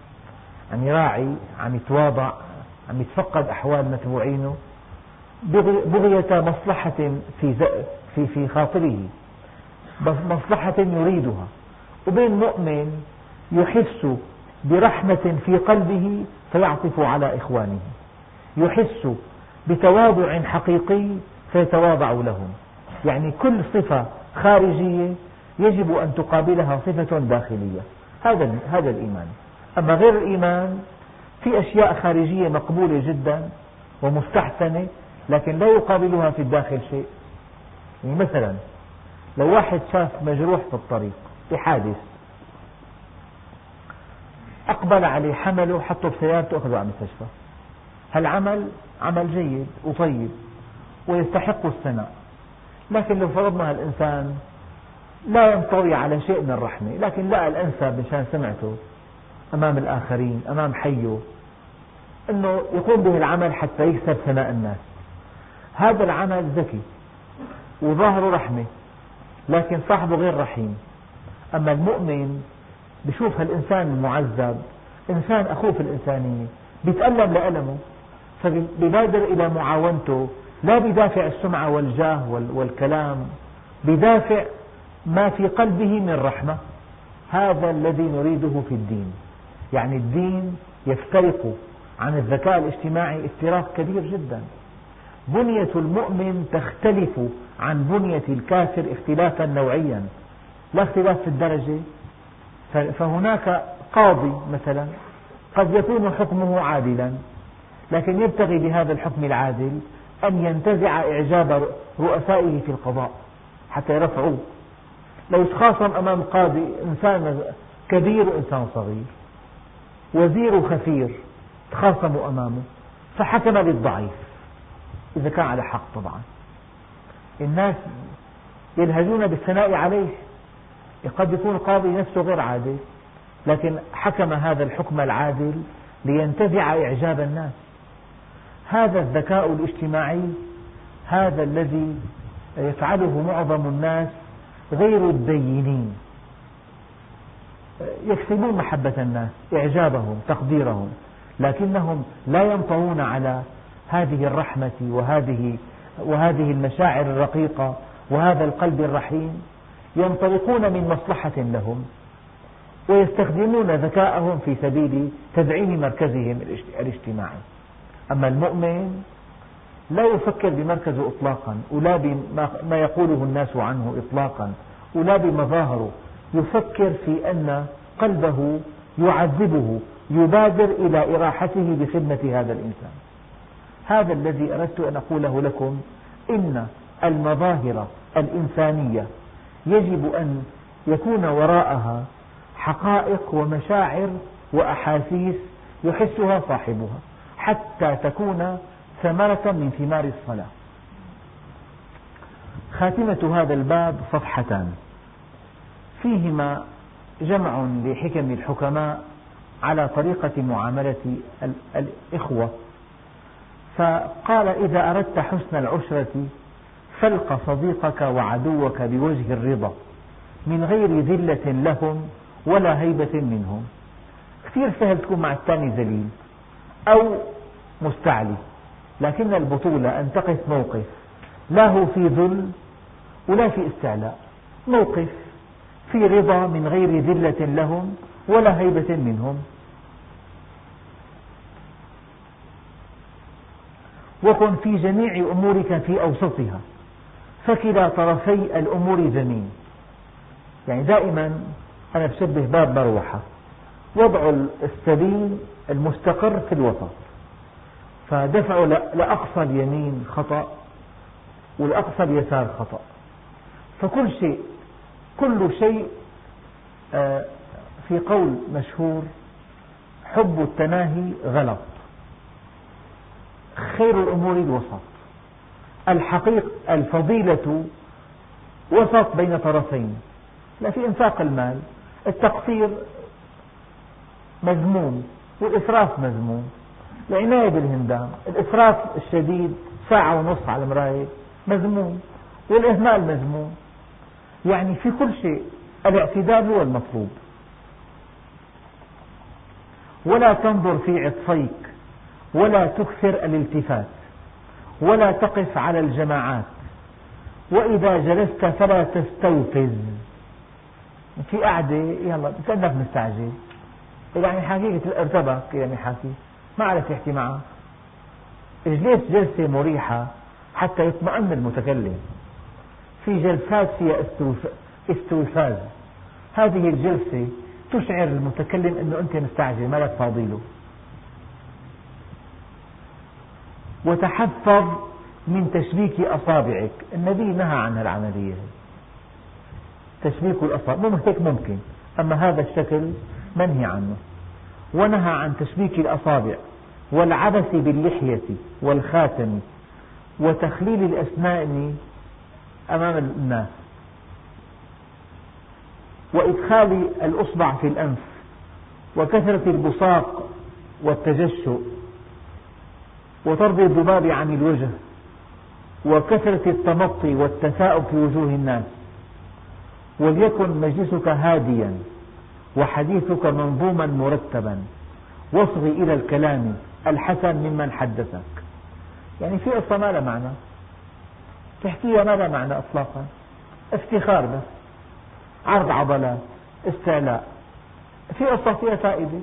عم يراعي عم يتواضع عم يتفقد أحوال متبوعينه بغية مصلحة في في في خاطره مصلحة يريدها. وبين مؤمن يحس برحمة في قلبه فيعطف على إخوانه. يحس بتواضع حقيقي فيتواضع لهم. يعني كل صفة خارجية يجب أن تقابلها صفة داخلية. هذا هذا الإيمان. أما غير الإيمان في أشياء خارجية مقبولة جدا ومستحسنة لكن لا يقابلها في الداخل شيء. يعني مثلا لو واحد شاف مجروح في الطريق في حادث أقبل عليه حمله حطه بسيارته أخذه على المستشفى. هالعمل عمل؟ جيد وطيب ويستحق الثناء. لكن لو فرضنا هالإنسان لا ينطوي على شيء من الرحمة لكن لقى الأنسب مشان سمعته أمام الآخرين أمام حيه أنه يقوم به العمل حتى يكسب ثناء الناس. هذا العمل ذكي وظاهره رحمة لكن صاحبه غير رحيم. أما المؤمن بشوف هالإنسان المعذب إنسان أخوه في الإنسانية بيتألم لألمه فبيبادر إلى معاونته لا بدافع السمعة والجاه والكلام بدافع ما في قلبه من رحمة. هذا الذي نريده في الدين. يعني الدين يفترق عن الذكاء الاجتماعي افتراق كبير جدا. بنية المؤمن تختلف عن بنية الكافر اختلافا نوعيا لا اختلاف في الدرجة. فهناك قاضي مثلا قد يكون حكمه عادلا لكن يبتغي بهذا الحكم العادل أن ينتزع إعجاب رؤسائه في القضاء حتى يرفعوه. لو تخاصم أمام قاضي إنسان كبير وإنسان صغير وزير وخفير تخاصموا أمامه فحكم للضعيف إذا كان على حق طبعا. الناس يلهجون بالثناء عليه. قد يكون القاضي نفسه غير عادل لكن حكم هذا الحكم العادل لينتزع إعجاب الناس. هذا الذكاء الاجتماعي هذا الذي يفعله معظم الناس غير الدينين. يكسبون محبة الناس إعجابهم تقديرهم لكنهم لا ينطوون على هذه الرحمة وهذه وهذه المشاعر الرقيقة وهذا القلب الرحيم ينطلقون من مصلحة لهم ويستخدمون ذكاءهم في سبيل تدعيم مركزهم الاجتماعي. أما المؤمن لا يفكر بمركزه إطلاقا ولا بما يقوله الناس عنه إطلاقا ولا بمظاهره. يفكر في أن قلبه يعذبه يبادر إلى إراحته بخدمة هذا الإنسان. هذا الذي أردت أن أقوله لكم إن المظاهر الإنسانية يجب أن يكون وراءها حقائق ومشاعر وأحاسيس يحسها صاحبها حتى تكون ثمرة من ثمار الصلاة. خاتمة هذا الباب صفحتان. فيهما جمع لحكم الحكماء على طريقة معاملة الإخوة. فقال إذا أردت حسن العشرة فالق صديقك وعدوك بوجه الرضا من غير ذلة لهم ولا هيبة منهم. كثير سهل تكون مع الثاني ذليل أو مستعلي لكن البطولة أن تقف موقف لا هو في ذل ولا في استعلاء موقف في رضا من غير ذلة لهم ولا هيبة منهم. وكن في جميع أمورك في أوسطها. فكلا طرفي الأمور جميل يعني دائما أنا بشبه باب مروحة. وضع السبيل المستقر في الوسط. فدفعه لأقصى اليمين خطأ والأقصى اليسار خطأ. فكل شيء كل شيء آه، في قول مشهور حب التناهي غلط. خير الأمور الوسط. الحقيقة الفضيلة وسط بين طرفين. لا في إنفاق المال التقصير مذموم والإسراف مذموم. العناية بالهندام الإسراف الشديد ساعة ونصف على المراية مذموم. والإهمال مذموم. يعني في كل شيء الاعتدال هو المطلوب. ولا تنظر في عطفيك. ولا تكثر الالتفات ولا تقف على الجماعات وإذا جلست فلا تستوفز في قعدة يلا كأنك مستعجل. يعني حكيك ارتبك يعني حكي. ما عرف يحكي معه. اجلس جلسة مريحة حتى يطمئن المتكلم. في جلسات فيها استوفاز. هذه الجلسة تشعر المتكلم أنه أنت مستعجل ما لك فاضيله. وتحفظ من تشبيك أصابعك. النبي نهى عن العملية تشبيك الأصابع. مو هيك ممكن. أما هذا الشكل منهي عنه. ونهى عن تشبيك الأصابع والعبث باللحية والخاتم وتخليل الأسنان أمام الناس. وإدخال الأصبع في الأنف وكثرة البصاق والتجشؤ وطرد الذباب عن الوجه وكثرة التمطي والتثاؤب في وجوه الناس. وليكن مجلسك هاديا وحديثك منظوما مرتبا. واصغي إلى الكلام الحسن ممن حدثك. يعني في قصة ما لها معنى؟ تحكيها ما لها معنى إطلاقا؟ افتخار بس عرض عضلات. استعلاء. في قصة فيها فائدة.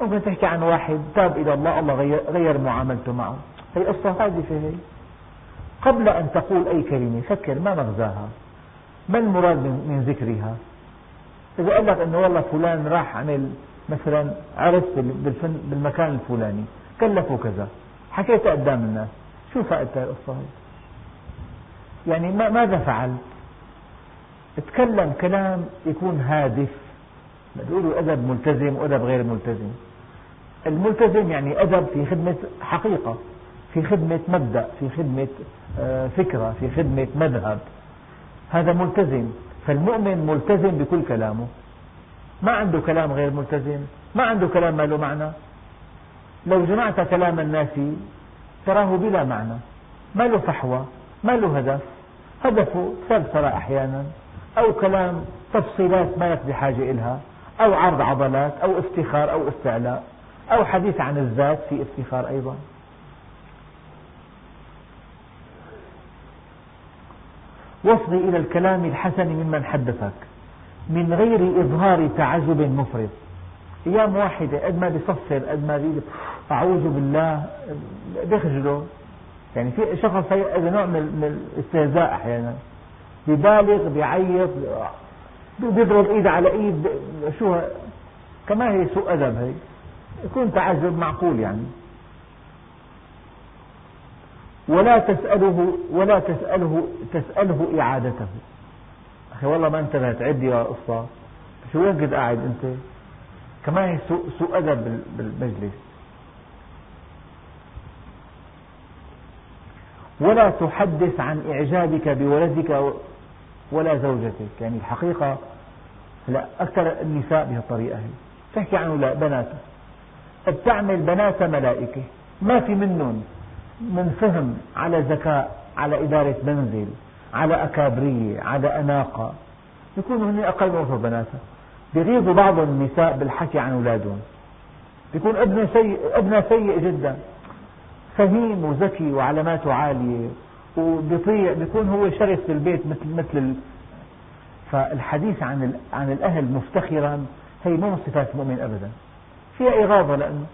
ممكن تحكي عن واحد تاب إلى الله الله غير معاملته معه. هي قصة هادفة هي. قبل أن تقول أي كلمة فكر ما مغزاها. ما المراد من ذكرها؟ إذا قال لك أنه والله فلان راح عمل مثلا عرس بالمكان الفلاني. كلفه كذا حكيت قدام الناس. شو فائدة القصة هي يعني ماذا فعلت تكلم كلام يكون هادف. بيقولوا أدب ملتزم وأدب غير ملتزم. الملتزم يعني أدب في خدمة حقيقة في خدمة مبدأ في خدمة آه، فكرة في خدمة مذهب. هذا ملتزم. فالمؤمن ملتزم بكل كلامه. ما عنده كلام غير ملتزم. ما عنده كلام ما له معنى. لو جمعت كلام الناس تراه بلا معنى. ما له فحوى ما له هدف. هدفه ثرثرة أحيانا أو كلام تفصيلات ما لك بحاجة إلها أو عرض عضلات أو افتخار أو استعلاء. أو حديث عن الذات في افتخار أيضا. واصغي إلى الكلام الحسن ممن حدثك. من غير إظهار تعجب مفرط. أيام واحدة قد ما بيصفر قد ما أعوذ بالله بيخجله يعني في شخص هذا نوع من الاستهزاء أحيانا. ببالغ بيعيط بيضرب إيد على إيد شو كما هي سوء أدب هي يكون تعجب معقول يعني. ولا تسأله ولا تسأله تسأله إعادته. أخي والله ما انتبهت. عدي يا قصة شو وين قد قاعد أنت؟ كمان سوء, سوء أدب بالمجلس. ولا تحدث عن إعجابك بولدك ولا زوجتك. يعني الحقيقة لا أكثر النساء بهالطريقة هي. تحكي عن بناتها بتعمل بنات ملائكة. ما في منهم من فهم على ذكاء على إدارة منزل على أكابرية على أناقة. يكونوا هن أقل من بناتها. بيغيظوا بعض النساء بالحكي عن أولادهم. بيكون ابنه سيء ابنه سيء جدا. فهيم وذكي وعلاماته عالية. وبيطيع بيكون هو شرس بالبيت مثل مثل فالحديث عن عن الأهل مفتخرا. هي مو من صفات المؤمن أبدا. فيها إغاظة لأنه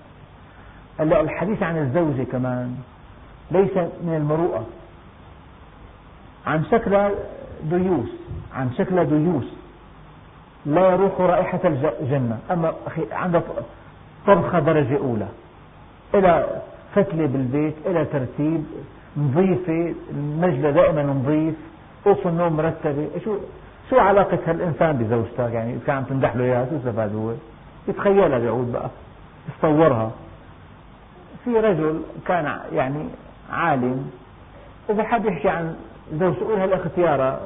هلا الحديث عن الزوجة كمان ليس من المروءة. عن شكل ديوس عن شكل ديوس. لا يروح رائحة الجنة. أما عندك طبخة درجة أولى. إلى فتلة بالبيت إلى ترتيب نظيفة المجلة دائما نظيف قوس النوم مرتبة. شو شو علاقة هالإنسان بزوجتك؟ يعني إذا عم تمدح له إياها شو استفاد هو؟ يتخيلها بيعود بقى يتصورها في رجل كان يعني عالم إذا حد يحكي عن زوجته يقول هالأختيارة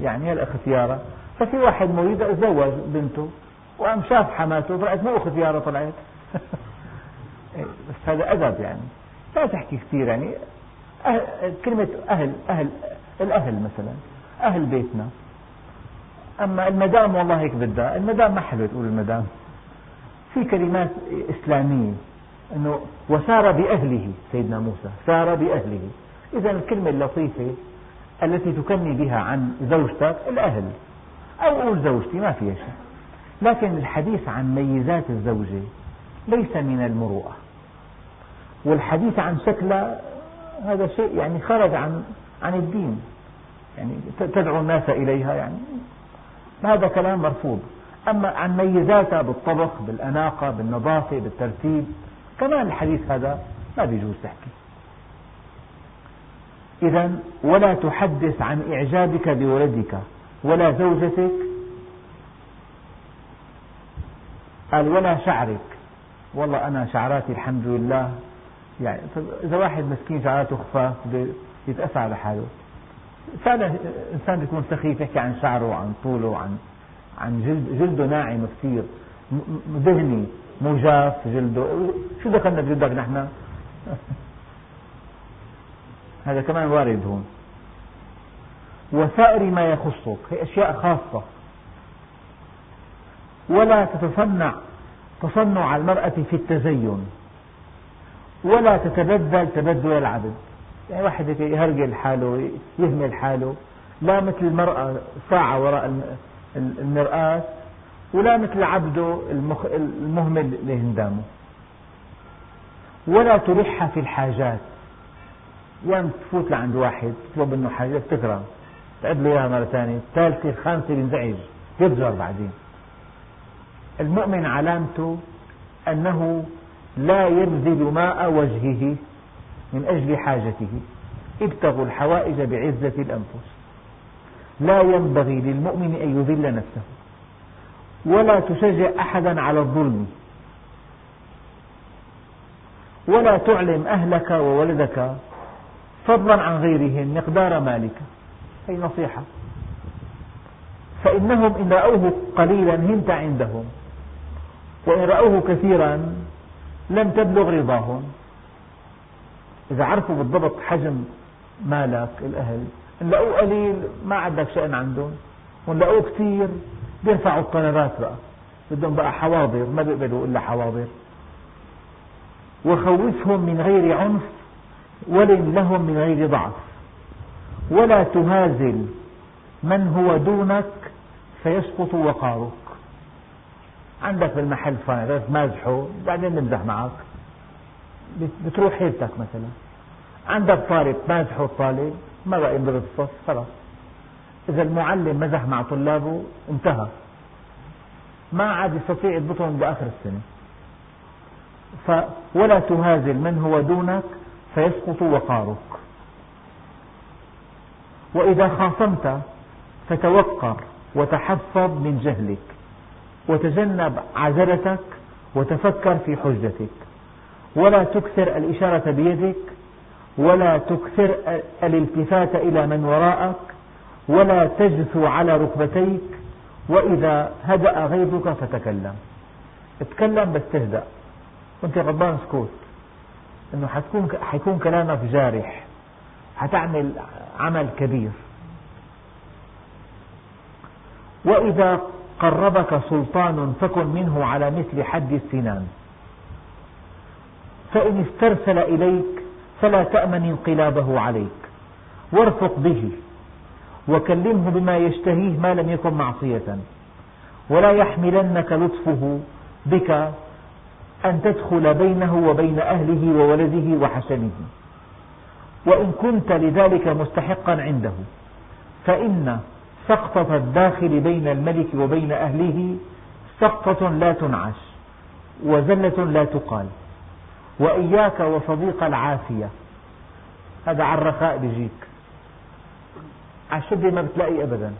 يعني هالأختيارة ففي واحد مريض تزوج بنته وقام شاف حماته طلعت مو اختيارة طلعت. بس هذا أدب يعني. لا تحكي كثير يعني. أهل كلمة أهل أهل الأهل مثلا أهل بيتنا. أما المدام والله هيك بدها المدام ما حلو تقول المدام. في كلمات إسلامية أنه وسار بأهله سيدنا موسى سار بأهله. إذا الكلمة اللطيفة التي تكني بها عن زوجتك الأهل أو قول زوجتي ما فيها شيء. لكن الحديث عن ميزات الزوجة ليس من المروءة. والحديث عن شكلها هذا شيء يعني خرج عن عن الدين. يعني تدعو الناس إليها يعني. هذا كلام مرفوض. أما عن ميزاتها بالطبخ بالأناقة بالنظافة بالترتيب كمان الحديث هذا ما بيجوز تحكي. إذا ولا تحدث عن إعجابك بولدك ولا زوجتك قال ولا شعرك. والله أنا شعراتي الحمد لله. يعني إذا واحد مسكين شعراته خفاف يتأسى على حاله. فعلا إنسان بيكون سخيف يحكي عن شعره وعن طوله وعن عن جلد جلده ناعم كثير. دهني مجاف جلده. شو دخلنا بجلدك نحن؟ هذا كمان وارد هون. وسائر ما يخصك. هي أشياء خاصة. ولا تتصنع تصنع المرأة في التزين. ولا تتبذل تبذل العبد. يعني واحد يهرجل حاله يهمل حاله. لا مثل المرأة ساعة وراء المرآة ولا مثل عبده المهمل لهندامه ولا تلح في الحاجات. يوم تفوت لعند واحد تطلب منه حاجة تكره تعد له إياها مرة ثانية. الثالثة الخامسة بينزعج يضجر بعدين. المؤمن علامته أنه لا يبذل ماء وجهه من أجل حاجته. ابتغوا الحوائج بعزة الأنفس. لا ينبغي للمؤمن أن يذل نفسه. ولا تشجع أحدا على الظلم. ولا تعلم أهلك وولدك فضلا عن غيرهم مقدار مالك. هي نصيحة. فإنهم إن رأوه قليلا هنت عندهم. وإن رأوه كثيرا لم تبلغ رضاهم. إذا عرفوا بالضبط حجم مالك الأهل لقوه قليل ما عندك شأن عندهم. وإن لقوه كثير بيرفعوا الطلبات بقى. بدهم بقى حواضر ما بيقبلوا إلا حواضر. وخوفهم من غير عنف ولن لهم من غير ضعف. ولا تهازل من هو دونك فيسقط وقارك. عندك بالمحل فاير مازحه بعدين بمزح معك. بتروح حيلتك مثلا. عندك طالب مازحه الطالب. ما بقى ينضرب الصف؟ خلاص. إذا المعلم مزح مع طلابه انتهى. ما عاد يستطيع يضبطهم بآخر السنة. ولا تهازل من هو دونك فيسقط وقارك. وإذا خاصمت فتوقر وتحفظ من جهلك. وتجنب عجلتك وتفكر في حجتك. ولا تكثر الإشارة بيدك ولا تكثر الالتفات إلى من وراءك ولا تجثو على ركبتيك وإذا هدأ غيظك فتكلم. تكلم بس تهدأ. وأنت غضبان اسكت إنه حتكون حيكون كلامك جارح. حتعمل عمل كبير. وإذا قربك سلطان فكن منه على مثل حد السنان. فإن استرسل إليك فلا تأمن انقلابه عليك. وارفق به. وكلمه بما يشتهيه ما لم يكن معصية. ولا يحملنك لطفه بك أن تدخل بينه وبين أهله وولده وحسنه. وإن كنت لذلك مستحقا عنده فإن سقطة الداخل بين الملك وبين أهله سقطة لا تنعش وزلة لا تقال. وإياك وصديق العافية. هذا على الرخاء بيجيك. على الشدة ما بتلاقي أبدا.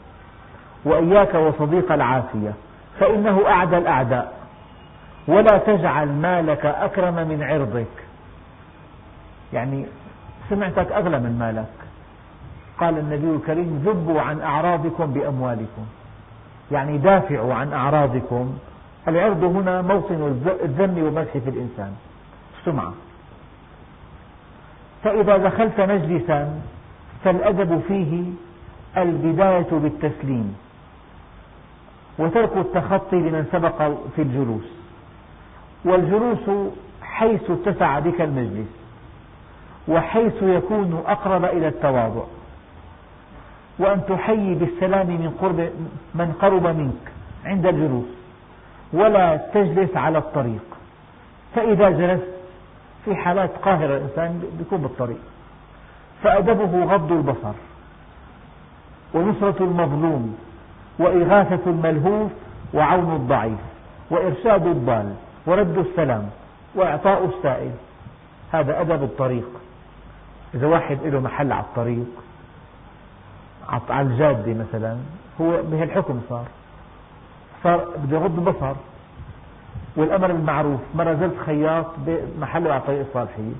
وإياك وصديق العافية. فإنه أعدى الأعداء. ولا تجعل مالك أكرم من عرضك. يعني سمعتك أغلى من مالك. قال النبي الكريم ذبوا عن أعراضكم بأموالكم. يعني دافعوا عن أعراضكم. العرض هنا موطن الذم والمدح في الإنسان. السمعة فإذا دخلت مجلسا فالأدب فيه البداية بالتسليم وترك التخطي لمن سبق في الجلوس والجلوس حيث اتسع بك المجلس وحيث يكون أقرب إلى التواضع وأن تحيي بالسلام من قرب من قرب منك عند الجلوس ولا تجلس على الطريق. فإذا جلست في حالات قاهرة الإنسان يكون بالطريق. فأدبه غض البصر ونصرة المظلوم وإغاثة الملهوف وعون الضعيف وإرشاد الضال ورد السلام وإعطاء السائل. هذا أدب الطريق. إذا واحد له محل على الطريق على الجادة مثلا هو بهالحكم صار. صار بده يغض البصر. والأمر المعروف مرة زرت خياط بمحله على طريق الصالحية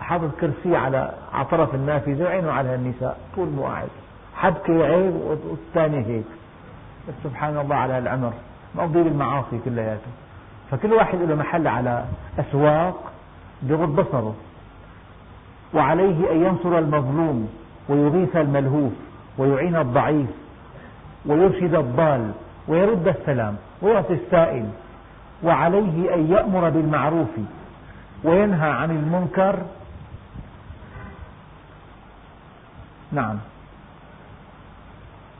حاطط كرسي على على طرف النافذة وعينه على النساء طول مو قاعد حبكة عيب والثاني هيك. سبحان الله على العمر. مقضي بالمعاصي كلياته. فكل واحد له محل على أسواق بغض بصره. وعليه أن ينصر المظلوم ويغيث الملهوف ويعين الضعيف ويرشد الضال ويرد السلام ويعطي السائل. وعليه أن يأمر بالمعروف وينهى عن المنكر. نعم.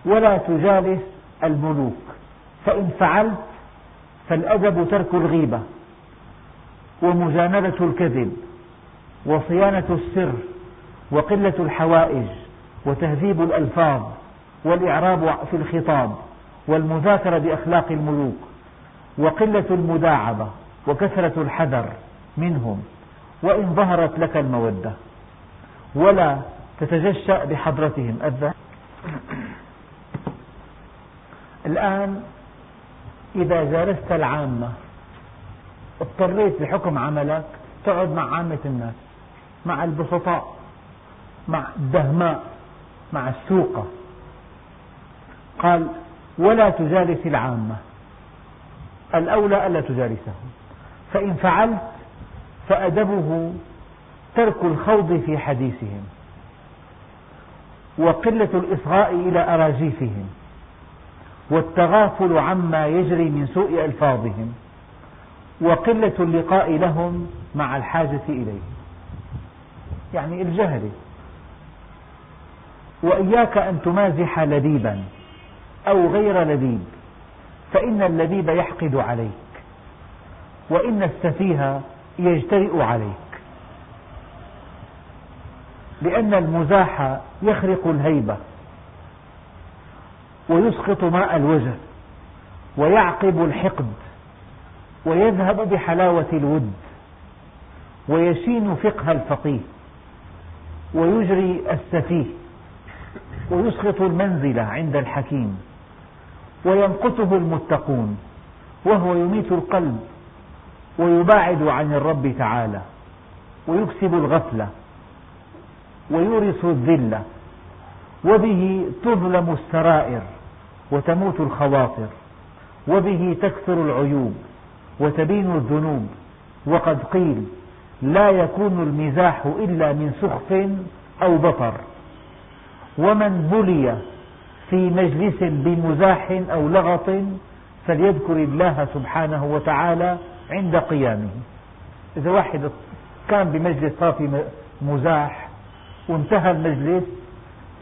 ولا تجالس الملوك. فإن فعلت فالأدب ترك الغيبة ومجانبة الكذب وصيانة السر وقلة الحوائج وتهذيب الألفاظ والإعراب في الخطاب والمذاكرة بأخلاق الملوك. وقلة المداعبة وكثرة الحذر منهم وإن ظهرت لك المودة. ولا تتجشأ بحضرتهم. أذى. الآن إذا جالست العامة اضطريت بحكم عملك تقعد مع عامة الناس مع البسطاء مع الدهماء مع السوقة. قال ولا تجالس العامة. الأولى ألا تجالسهم فإن فعلت فأدبه ترك الخوض في حديثهم وقلة الإصغاء إلى أراجيفهم والتغافل عما يجري من سوء ألفاظهم وقلة اللقاء لهم مع الحاجة إليه. يعني الجهل. وإياك أن تمازح لبيبا أو غير لبيب. فإن اللبيب يحقد عليك وإن السفيه يجترئ عليك. لأن المزاح يخرق الهيبة ويسقط ماء الوجه ويعقب الحقد ويذهب بحلاوة الود ويشين فقه الفقيه ويجري السفيه ويسقط المنزلة عند الحكيم. ويمقته المتقون وهو يميت القلب ويباعد عن الرب تعالى ويكسب الغفلة ويورث الذلة وبه تظلم السرائر وتموت الخواطر وبه تكثر العيوب وتبين الذنوب وقد قيل لا يكون المزاح إلا من سخف أو بطر ومن بلي في مجلس بمزاح أو لغط فليذكر الله سبحانه وتعالى عند قيامه. إذا واحد كان بمجلس صار في مزاح وانتهى المجلس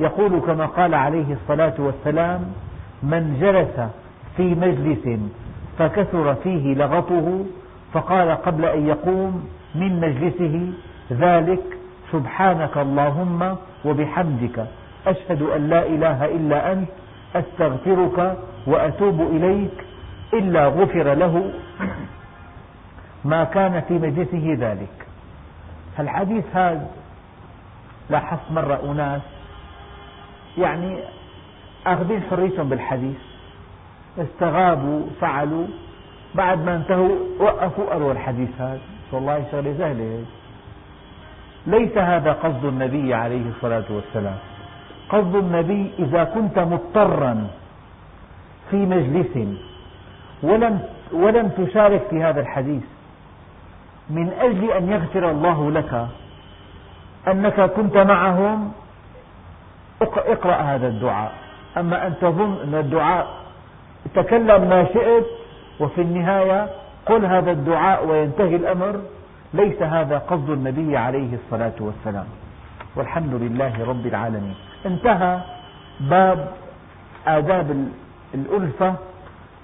يقول كما قال عليه الصلاة والسلام من جلس في مجلس فكثر فيه لغطه فقال قبل أن يقوم من مجلسه ذلك سبحانك اللهم وبحمدك أشهد أن لا إله إلا أنت أستغفرك وأتوب إليك إلا غفر له. ما كان في مجلسه ذلك. الحديث هذا لاحظت مرة أناس يعني أخذين حريتهم بالحديث. استغابوا فعلوا. بعد ما انتهوا وقفوا قالوا الحديث هذا. والله شغلة سهلة ليس هذا قصد النبي عليه الصلاة والسلام. قصد النبي إذا كنت مضطرا في مجلس ولم, ولم تشارك في هذا الحديث من أجل أن يغفر الله لك أنك كنت معهم اقرأ هذا الدعاء. أما أن تظن أن الدعاء تكلم ما شئت وفي النهاية قل هذا الدعاء وينتهي الأمر ليس هذا قصد النبي عليه الصلاة والسلام. والحمد لله رب العالمين. انتهى باب آداب الألفة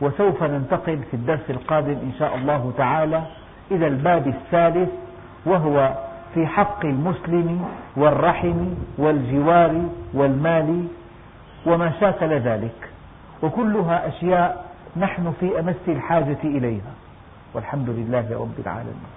وسوف ننتقل في الدرس القادم إن شاء الله تعالى إلى الباب الثالث وهو في حق المسلم والرحم والجوار والمال وما شاكل ذلك. وكلها أشياء نحن في أمس الحاجة إليها. والحمد لله رب العالمين.